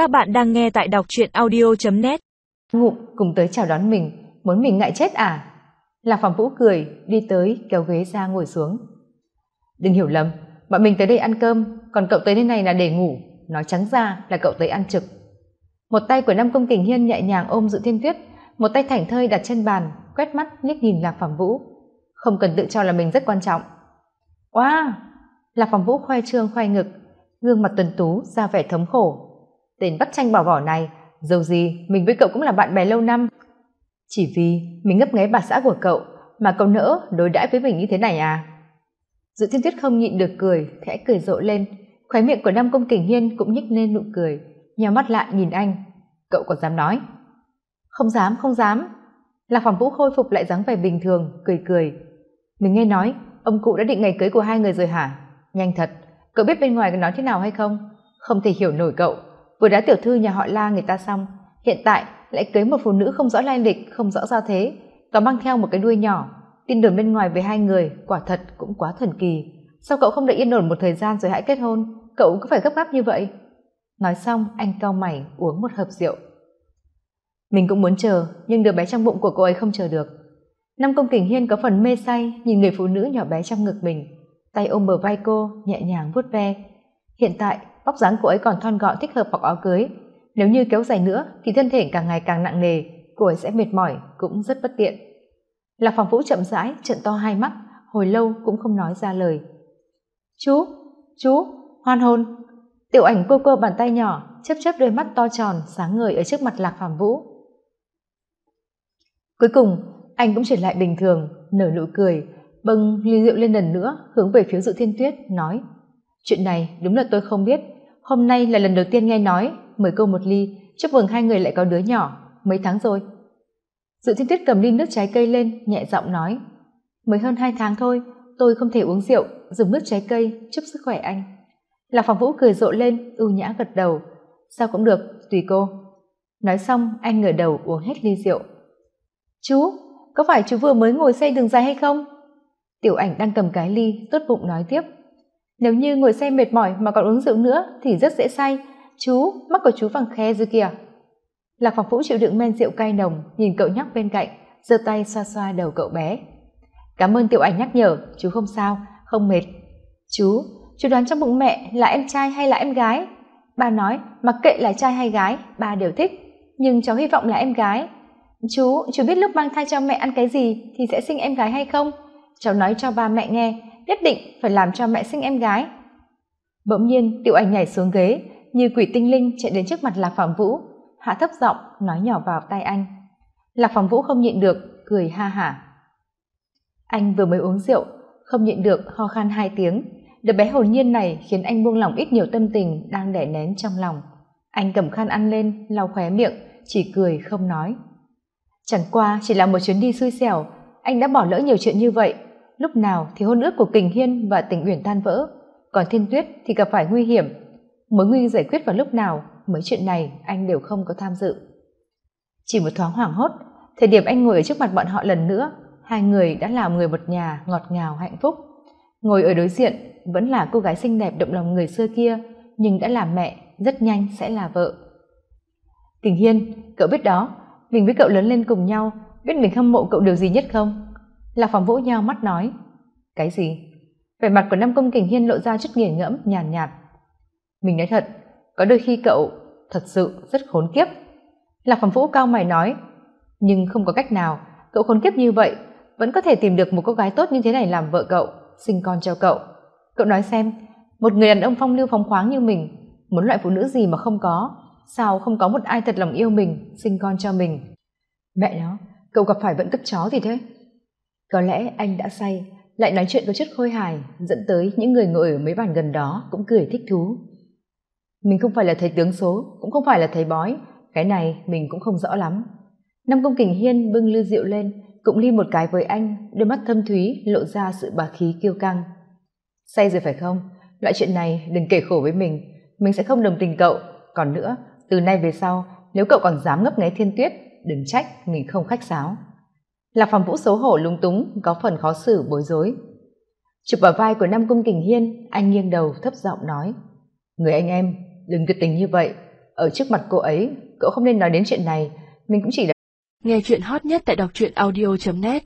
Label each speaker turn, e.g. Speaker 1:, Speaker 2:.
Speaker 1: Các bạn đang nghe tại đọc truyện audio.net
Speaker 2: Ngụm cùng tới chào đón mình, muốn mình ngại chết à? Lạc Phạm Vũ cười, đi tới kéo ghế ra ngồi xuống. Đừng hiểu lầm, bọn mình tới đây ăn cơm, còn cậu tới nơi này là để ngủ, nói trắng ra là cậu tới ăn trực. Một tay của Nam Công Kình Hiên nhẹ nhàng ôm Dự Thiên Tuyết, một tay thảnh thơi đặt trên bàn, quét mắt liếc nhìn Lạc Phạm Vũ. Không cần tự cho là mình rất quan trọng. Wow! Lạc Phạm Vũ khoe trương khoe ngực, gương mặt tuần tú ra vẻ thống khổ. Tên bắt tranh bảo vỏ này, dầu gì mình với cậu cũng là bạn bè lâu năm. Chỉ vì mình ngấp nghé bà xã của cậu mà cậu nỡ đối đãi với mình như thế này à? Dự thiên tuyết không nhịn được cười, khẽ cười rộ lên. Khóe miệng của Nam Công Kình Hiên cũng nhích lên nụ cười, nhào mắt lại nhìn anh. Cậu còn dám nói? Không dám, không dám. Lạc Phạm Vũ khôi phục lại dáng vẻ bình thường, cười cười. Mình nghe nói, ông cụ đã định ngày cưới của hai người rồi hả? Nhanh thật, cậu biết bên ngoài nói thế nào hay không? Không thể hiểu nổi cậu. Vừa đã tiểu thư nhà họ La người ta xong, hiện tại lại cưới một phụ nữ không rõ lai lịch, không rõ gia thế, có mang theo một cái đuôi nhỏ. Tin đồn bên ngoài về hai người, quả thật cũng quá thần kỳ. Sao cậu không đợi yên ổn một thời gian rồi hãy kết hôn? Cậu cũng phải gấp gáp như vậy? Nói xong, anh cau mày uống một hộp rượu. Mình cũng muốn chờ, nhưng đứa bé trong bụng của cô ấy không chờ được. Năm công kình hiên có phần mê say, nhìn người phụ nữ nhỏ bé trong ngực mình, tay ôm bờ vai cô, nhẹ nhàng vuốt ve. Hiện tại, vóc dáng cô ấy còn thon gọn thích hợp mặc áo cưới. Nếu như kéo dài nữa, thì thân thể càng ngày càng nặng nề, cô ấy sẽ mệt mỏi, cũng rất bất tiện. Lạc Phòng Vũ chậm rãi, trận to hai mắt, hồi lâu cũng không nói ra lời. Chú, chú, hoan hôn. Tiểu ảnh cô cô bàn tay nhỏ, chớp chớp đôi mắt to tròn, sáng ngời ở trước mặt Lạc phàm Vũ. Cuối cùng, anh cũng trở lại bình thường, nở nụ cười, bưng ly rượu lên lần nữa, hướng về phía Dự Thiên Tuyết, nói Chuyện này đúng là tôi không biết, hôm nay là lần đầu tiên nghe nói, mời cô một ly, chúc mừng hai người lại có đứa nhỏ, mấy tháng rồi. Dự Thiên Tuyết cầm ly nước trái cây lên, nhẹ giọng nói Mới hơn hai tháng thôi, tôi không thể uống rượu, dùng nước trái cây, chúc sức khỏe anh. Lạc phòng Vũ cười rộ lên, ưu nhã gật đầu. Sao cũng được, tùy cô. Nói xong, anh ngửa đầu uống hết ly rượu. Chú, có phải chú vừa mới ngồi xe đường dài hay không? Tiểu ảnh đang cầm cái ly, tốt bụng nói tiếp. Nếu như ngồi xe mệt mỏi mà còn uống rượu nữa thì rất dễ say. Chú, mắt của chú vàng khe dư kìa. Lạc Phạm Vũ chịu đựng men rượu cay nồng, nhìn cậu nhóc bên cạnh, giơ tay xoa xoa đầu cậu bé. Cảm ơn tiểu ảnh nhắc nhở, chú không sao, không mệt. Chú, chú đoán trong bụng mẹ là em trai hay là em gái? Ba nói, mặc kệ là trai hay gái, ba đều thích. Nhưng cháu hy vọng là em gái. Chú, chú biết lúc mang thai cho mẹ ăn cái gì thì sẽ sinh em gái hay không? Cháu nói cho ba mẹ nghe, nhất định phải làm cho mẹ sinh em gái. Bỗng nhiên, tiểu ảnh nhảy xuống ghế, như quỷ tinh linh chạy đến trước mặt Lạc Phạm Vũ, hạ thấp giọng nói nhỏ vào tai anh. Lạc Phạm Vũ không nhịn được, cười ha hả. Anh vừa mới uống rượu, không nhịn được ho khan hai tiếng. Đứa bé hồn nhiên này khiến anh buông lỏng ít nhiều tâm tình đang đẻ nén trong lòng. Anh cầm khăn ăn lên, lau khóe miệng, chỉ cười không nói. Chẳng qua chỉ là một chuyến đi xui xẻo, anh đã bỏ lỡ nhiều chuyện như vậy. Lúc nào thì hôn ước của Kình Hiên và Tình Uyển tan vỡ, còn Thiên Tuyết thì gặp phải nguy hiểm. Mối nguy giải quyết vào lúc nào, mấy chuyện này anh đều không có tham dự. Chỉ một thoáng hoảng hốt, thời điểm anh ngồi ở trước mặt bọn họ lần nữa, hai người đã làm người một nhà ngọt ngào hạnh phúc ngồi ở đối diện vẫn là cô gái xinh đẹp động lòng người xưa kia nhưng đã làm mẹ rất nhanh sẽ là vợ Kình hiên cậu biết đó mình với cậu lớn lên cùng nhau biết mình hâm mộ cậu điều gì nhất không là phòng vũ nhao mắt nói cái gì? Vẻ mặt của nam công kình hiên lộ ra chút nghiền ngẫm nhàn nhạt, nhạt. Mình nói thật có đôi khi cậu thật sự rất khốn kiếp. Lạc phòng vũ cao mày nói nhưng không có cách nào cậu khốn kiếp như vậy vẫn có thể tìm được một cô gái tốt như thế này làm vợ cậu sinh con cho cậu. Cậu nói xem một người đàn ông phong lưu phóng khoáng như mình muốn loại phụ nữ gì mà không có sao không có một ai thật lòng yêu mình sinh con cho mình? Mẹ nó cậu gặp phải vẫn tức chó gì thế? Có lẽ anh đã say, lại nói chuyện có chút khôi hài, dẫn tới những người ngồi ở mấy bàn gần đó cũng cười thích thú. Mình không phải là thầy tướng số, cũng không phải là thầy bói, cái này mình cũng không rõ lắm. Năm công kình hiên bưng lư rượu lên, cũng ly một cái với anh, đôi mắt thâm thúy lộ ra sự bà khí kiêu căng. Say rồi phải không? Loại chuyện này đừng kể khổ với mình mình sẽ không đồng tình cậu. Còn nữa, từ nay về sau, nếu cậu còn dám ngấp nghé thiên tuyết, đừng trách mình không khách sáo lạc phàm vũ xấu hổ lung túng, có phần khó xử, bối rối. Chụp vào vai của nam cung kình hiên, anh nghiêng đầu, thấp giọng nói, người anh em, đừng tuyệt tình như vậy. Ở trước mặt cô ấy, cậu không nên nói đến chuyện này. Mình cũng chỉ là
Speaker 3: nghe chuyện hot nhất tại đọc truyện audio net.